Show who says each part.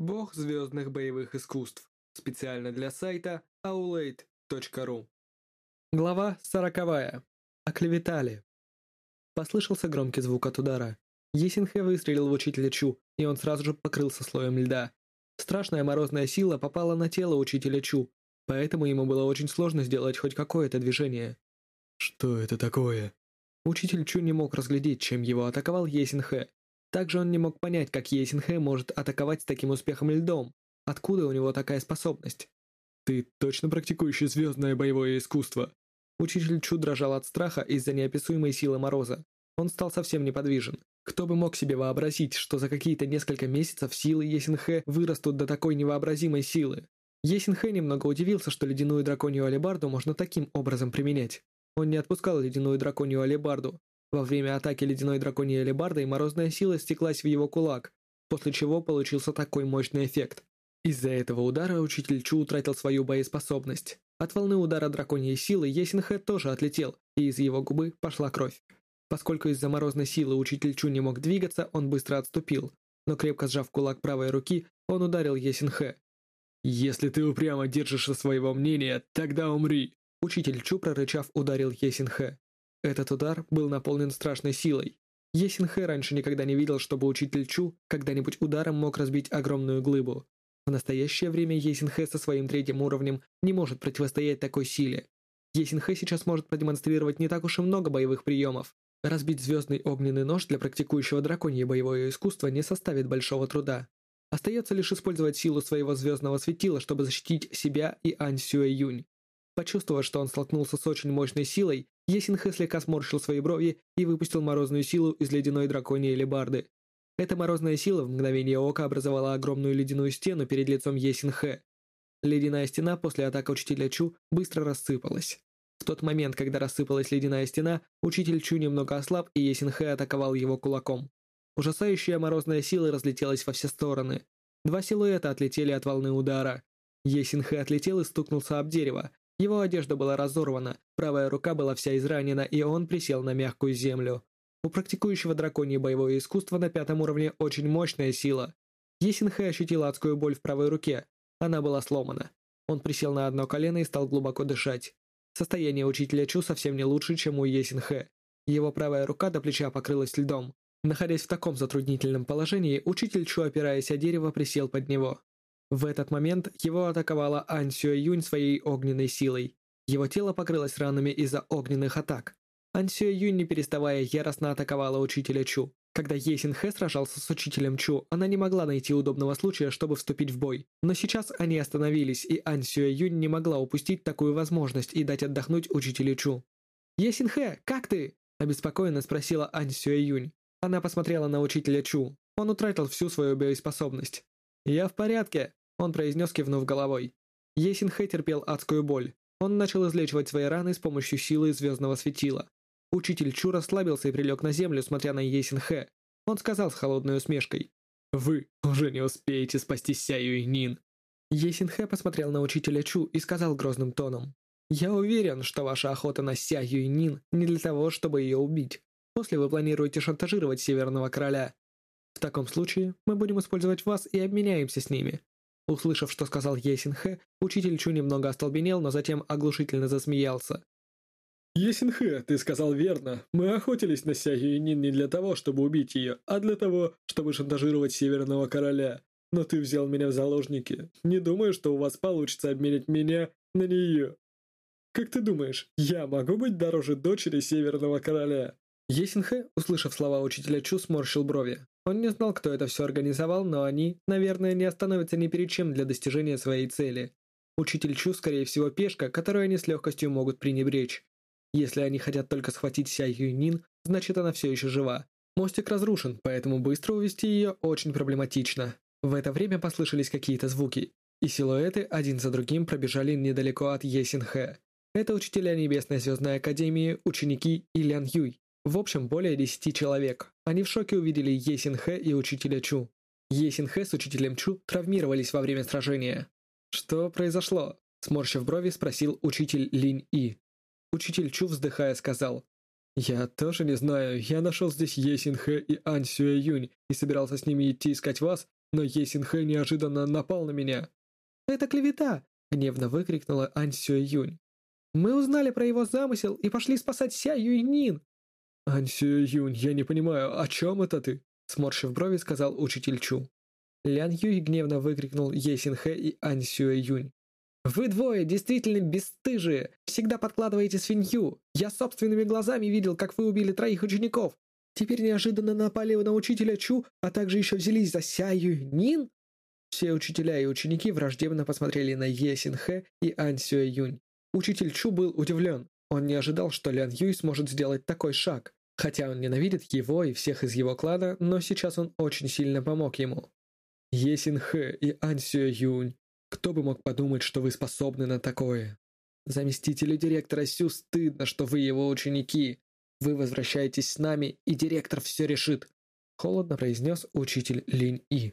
Speaker 1: Бог звездных боевых искусств. Специально для сайта aulade.ru. Глава сороковая. Оклеветали. Послышался громкий звук от удара. Есинхэ выстрелил в учителя Чу, и он сразу же покрылся слоем льда. Страшная морозная сила попала на тело учителя Чу, поэтому ему было очень сложно сделать хоть какое-то движение.
Speaker 2: Что это такое?
Speaker 1: Учитель Чу не мог разглядеть, чем его атаковал Есинхэ. Также он не мог понять, как Есинхэ может атаковать с таким успехом льдом. Откуда у него такая способность?
Speaker 2: Ты точно практикующий звездное боевое искусство?
Speaker 1: Учитель Чу дрожал от страха из-за неописуемой силы Мороза. Он стал совсем неподвижен. Кто бы мог себе вообразить, что за какие-то несколько месяцев силы Есинхэ вырастут до такой невообразимой силы? Есинхэ немного удивился, что ледяную драконью алебарду можно таким образом применять. Он не отпускал ледяную драконью алебарду, во время атаки ледяной драконьей алебардой морозная сила стеклась в его кулак, после чего получился такой мощный эффект. Из-за этого удара учитель Чу утратил свою боеспособность. От волны удара драконьей силы Есинхэ тоже отлетел, и из его губы пошла кровь. Поскольку из-за морозной силы учитель Чу не мог двигаться, он быстро отступил, но крепко сжав кулак правой руки, он ударил Есинхэ.
Speaker 2: «Если ты упрямо держишься своего мнения, тогда умри!»
Speaker 1: Учитель Чу, прорычав, ударил Есинхэ. Этот удар был наполнен страшной силой. Есинхэ раньше никогда не видел, чтобы учитель Чу когда-нибудь ударом мог разбить огромную глыбу. В настоящее время Есинхэ со своим третьим уровнем не может противостоять такой силе. Есинхэ сейчас может продемонстрировать не так уж и много боевых приемов. Разбить звездный огненный нож для практикующего драконье боевое искусство не составит большого труда. Остается лишь использовать силу своего звездного светила, чтобы защитить себя и Ань Сюэ Юнь. Почувствовав, что он столкнулся с очень мощной силой, Есинхэ слегка сморщил свои брови и выпустил морозную силу из ледяной драконьей лебарды. Эта морозная сила в мгновение ока образовала огромную ледяную стену перед лицом Есинхэ. Ледяная стена после атаки учителя Чу быстро рассыпалась. В тот момент, когда рассыпалась ледяная стена, учитель Чу немного ослаб, и Есинхэ атаковал его кулаком. Ужасающая морозная сила разлетелась во все стороны. Два силуэта отлетели от волны удара. Есинхэ отлетел и стукнулся об дерево, его одежда была разорвана, правая рука была вся изранена, и он присел на мягкую землю. У практикующего драконье боевое искусство на пятом уровне очень мощная сила. Есинхэ ощутил адскую боль в правой руке. Она была сломана. Он присел на одно колено и стал глубоко дышать. Состояние учителя Чу совсем не лучше, чем у Есинхэ. Его правая рука до плеча покрылась льдом. Находясь в таком затруднительном положении, учитель Чу, опираясь о дерево, присел под него. В этот момент его атаковала Ань Сюэ Юнь своей огненной силой. Его тело покрылось ранами из-за огненных атак. Ань Сюэ Юнь, не переставая, яростно атаковала учителя Чу. Когда Есин Хэ сражался с учителем Чу, она не могла найти удобного случая, чтобы вступить в бой. Но сейчас они остановились, и Ань Сюэ Юнь не могла упустить такую возможность и дать отдохнуть учителю Чу. «Есин Хэ, как ты?» – обеспокоенно спросила Ань Сюэ Юнь. Она посмотрела на учителя Чу. Он утратил всю свою боеспособность. «Я в порядке», он произнес, кивнув головой. Есинхэ терпел адскую боль. Он начал излечивать свои раны с помощью силы звездного светила. Учитель Чу расслабился и прилег на землю, смотря на Есинхэ. Он сказал с холодной усмешкой. «Вы уже не успеете спасти Сяю и Нин». Есинхэ посмотрел на учителя Чу и сказал грозным тоном. «Я уверен, что ваша охота на Сяю и Нин не для того, чтобы ее убить. После вы планируете шантажировать Северного Короля. В таком случае мы будем использовать вас и обменяемся с ними. Услышав, что сказал Есинхэ, учитель Чу немного остолбенел, но затем оглушительно засмеялся.
Speaker 2: «Есинхэ, ты сказал верно. Мы охотились на Ся Юнин не для того, чтобы убить ее, а для того, чтобы шантажировать Северного Короля. Но ты взял меня в заложники. Не думаю, что у вас получится обменять меня на нее. Как ты думаешь, я могу быть дороже дочери Северного Короля?»
Speaker 1: Есинхэ, услышав слова учителя Чу, сморщил брови. Он не знал, кто это все организовал, но они, наверное, не остановятся ни перед чем для достижения своей цели. Учитель Чу, скорее всего, пешка, которую они с легкостью могут пренебречь. Если они хотят только схватить Ся Юнин, значит она все еще жива. Мостик разрушен, поэтому быстро увести ее очень проблематично. В это время послышались какие-то звуки, и силуэты один за другим пробежали недалеко от Есинхэ. Это учителя Небесной Звездной Академии, ученики и Юй. В общем, более десяти человек. Они в шоке увидели Есин Хэ и учителя Чу. Есин Хэ с учителем Чу травмировались во время сражения. «Что произошло?» – сморщив брови, спросил учитель Линь И. Учитель Чу, вздыхая, сказал, «Я тоже не знаю, я нашел здесь Есин Хэ и Ань Сюэ Юнь и собирался с ними идти искать вас,
Speaker 2: но Есинхэ неожиданно напал на меня».
Speaker 1: «Это клевета!» — гневно выкрикнула Ань Сюэ Юнь. «Мы узнали про его замысел и пошли спасать Ся Юйнин!»
Speaker 2: «Ань Сюэ Юнь, я не понимаю, о чем это ты?»
Speaker 1: Сморщив брови, сказал учитель Чу. Лян Юй гневно выкрикнул Есинхэ и Ань Сюэ Юнь. «Вы двое действительно бесстыжие! Всегда подкладываете свинью! Я собственными глазами видел, как вы убили троих учеников! Теперь неожиданно напали на учителя Чу, а также еще взялись за Сяю Нин?» Все учителя и ученики враждебно посмотрели на Е Синхэ и Ань Сюэ Юнь. Учитель Чу был удивлен. Он не ожидал, что Лян Юй сможет сделать такой шаг. Хотя он ненавидит его и всех из его клана, но сейчас он очень сильно помог ему.
Speaker 2: Е Синхэ и Ань Сюэ Юнь, кто бы мог подумать, что вы способны на такое?
Speaker 1: Заместителю директора Сю стыдно, что вы его ученики. Вы возвращаетесь с нами, и директор все решит», — холодно произнес учитель Линь И.